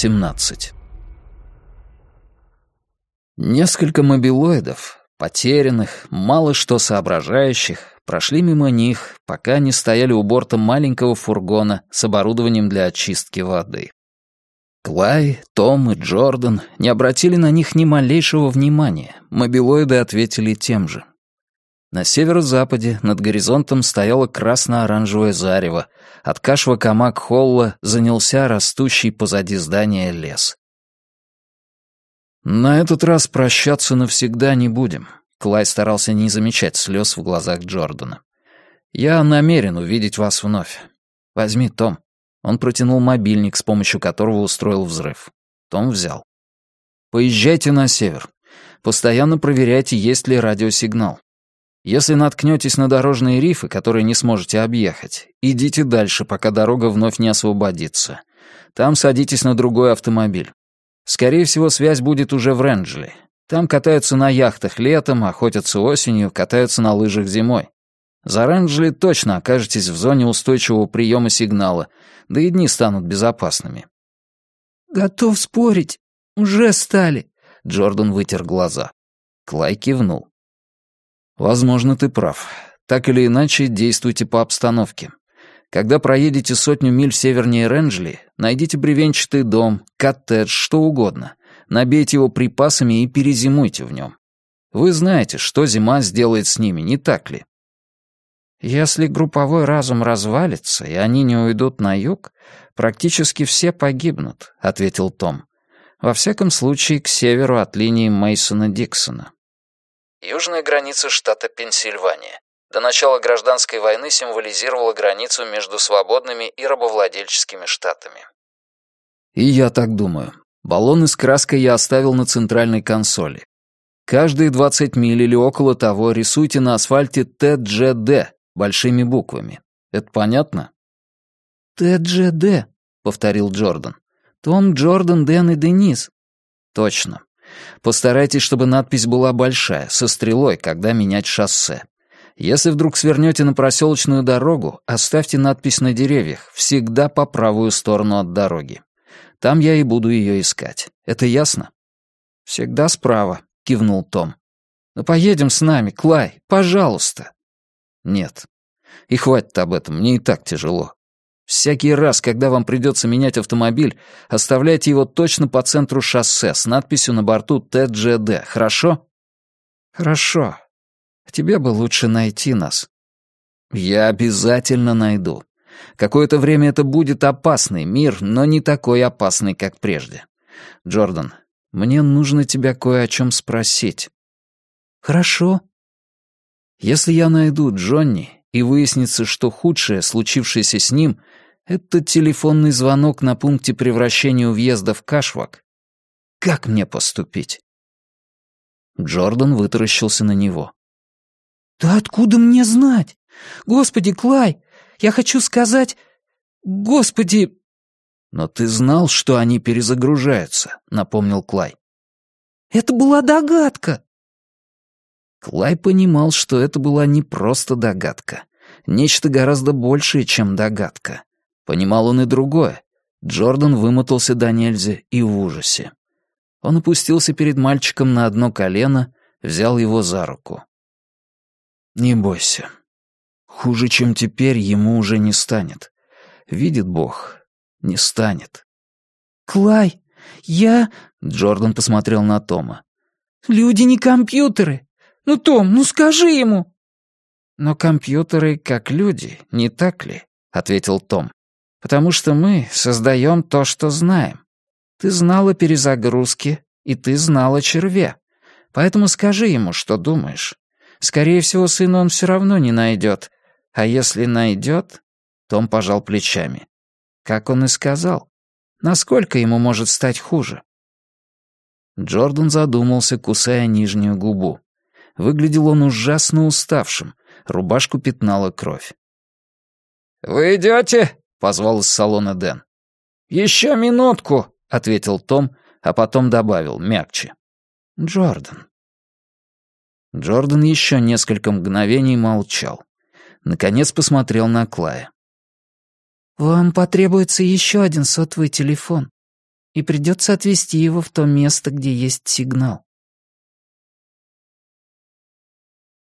17. Несколько мобилоидов, потерянных, мало что соображающих, прошли мимо них, пока они стояли у борта маленького фургона с оборудованием для очистки воды. Клай, Том и Джордан не обратили на них ни малейшего внимания, мобилоиды ответили тем же. На северо-западе над горизонтом стояло красно-оранжевое зарево, от Кашва-Камак-Холла занялся растущий позади здания лес. «На этот раз прощаться навсегда не будем», — Клай старался не замечать слез в глазах Джордана. «Я намерен увидеть вас вновь. Возьми, Том». Он протянул мобильник, с помощью которого устроил взрыв. Том взял. «Поезжайте на север. Постоянно проверяйте, есть ли радиосигнал. Если наткнетесь на дорожные рифы, которые не сможете объехать, идите дальше, пока дорога вновь не освободится. Там садитесь на другой автомобиль. Скорее всего, связь будет уже в Ренджли. Там катаются на яхтах летом, охотятся осенью, катаются на лыжах зимой. За Ренджли точно окажетесь в зоне устойчивого приема сигнала, да и дни станут безопасными. «Готов спорить. Уже стали», — Джордан вытер глаза. Клай кивнул. «Возможно, ты прав. Так или иначе, действуйте по обстановке. Когда проедете сотню миль севернее Ренджли, найдите бревенчатый дом, коттедж, что угодно. Набейте его припасами и перезимуйте в нем. Вы знаете, что зима сделает с ними, не так ли? Если групповой разум развалится, и они не уйдут на юг, практически все погибнут, ответил Том. Во всяком случае, к северу от линии Мейсона Диксона. Южная граница штата Пенсильвания. До начала гражданской войны символизировала границу между свободными и рабовладельческими штатами. И я так думаю. Баллоны с краской я оставил на центральной консоли. Каждые 20 миль или около того рисуйте на асфальте ТДЖД большими буквами. Это понятно? ТДЖД, повторил Джордан. Том, Джордан, Дэн и Денис. Точно. Постарайтесь, чтобы надпись была большая, со стрелой, когда менять шоссе. Если вдруг свернете на проселочную дорогу, оставьте надпись на деревьях, всегда по правую сторону от дороги. Там я и буду ее искать. Это ясно? Всегда справа, кивнул Том. Но поедем с нами, Клай, пожалуйста. Нет. И хватит об этом, мне и так тяжело. Всякий раз, когда вам придется менять автомобиль, оставляйте его точно по центру шоссе с надписью на борту ТДЖД, хорошо? Хорошо. Тебе бы лучше найти нас. Я обязательно найду. Какое-то время это будет опасный мир, но не такой опасный, как прежде. Джордан, мне нужно тебя кое о чем спросить. Хорошо. Если я найду Джонни, и выяснится, что худшее, случившееся с ним, это телефонный звонок на пункте превращения у въезда в Кашвак. Как мне поступить? Джордан вытаращился на него. «Да откуда мне знать? Господи, Клай, я хочу сказать... Господи...» «Но ты знал, что они перезагружаются», — напомнил Клай. «Это была догадка», Клай понимал, что это была не просто догадка. Нечто гораздо большее, чем догадка. Понимал он и другое. Джордан вымотался до нельзя и в ужасе. Он опустился перед мальчиком на одно колено, взял его за руку. «Не бойся. Хуже, чем теперь, ему уже не станет. Видит Бог, не станет». «Клай, я...» — Джордан посмотрел на Тома. «Люди не компьютеры. Ну, Том, ну скажи ему!» «Но компьютеры как люди, не так ли?» — ответил Том. «Потому что мы создаем то, что знаем. Ты знал о перезагрузке, и ты знал о черве. Поэтому скажи ему, что думаешь. Скорее всего, сына он все равно не найдет. А если найдет...» Том пожал плечами. «Как он и сказал. Насколько ему может стать хуже?» Джордан задумался, кусая нижнюю губу. Выглядел он ужасно уставшим. Рубашку пятнала кровь. «Вы идете?» — позвал из салона Дэн. «Еще минутку», — ответил Том, а потом добавил, мягче. «Джордан». Джордан еще несколько мгновений молчал. Наконец посмотрел на Клая. «Вам потребуется еще один сотовый телефон. и придется отвезти его в то место, где есть сигнал.